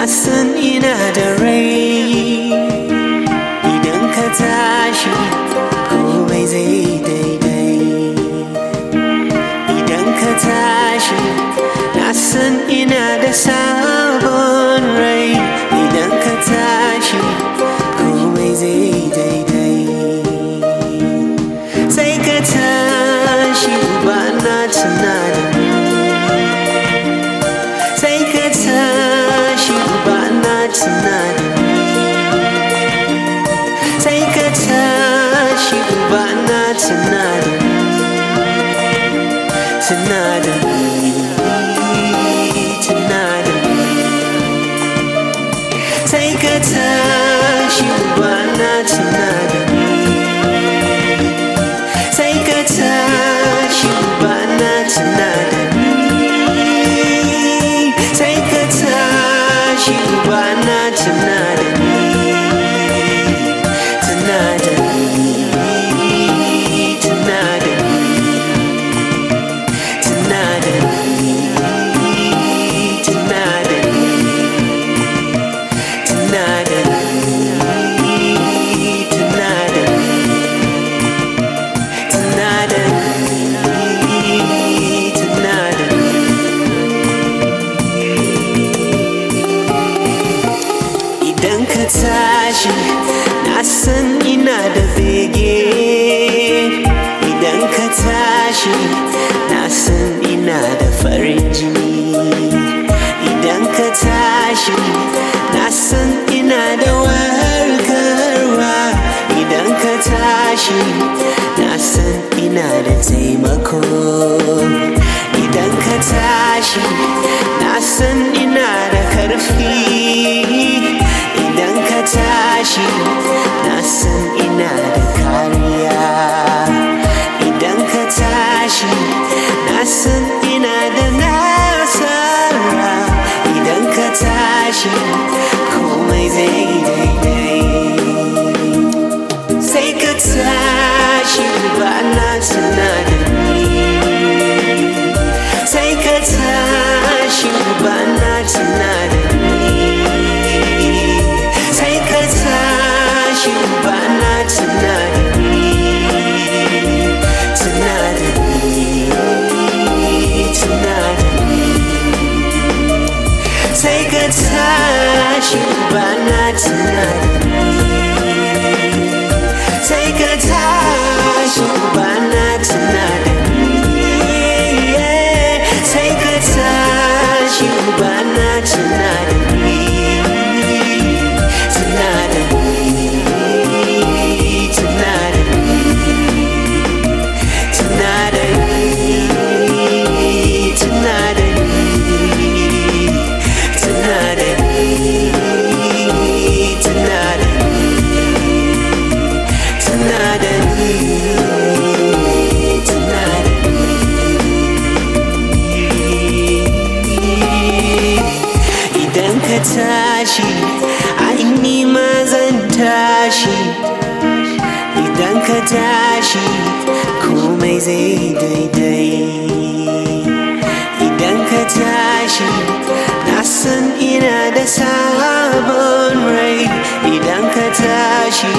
na san ina da rai. Idan ka tashi tonight. Tonight. Tonight. Take a touch, you are not tonight. Take a touch, you are not tonight. Ka tashi na san ina da farin jini. Idan ka na san ina da warkarwa. Idan ka tashi na san ina da taimako. Idan ka tashi you by night tonight. Tashi, ai ni ma zan tashi. Idan ka tashi, komai zai daidai. Idan ka tashi, na san ina da sabon rai. Idan ka tashi,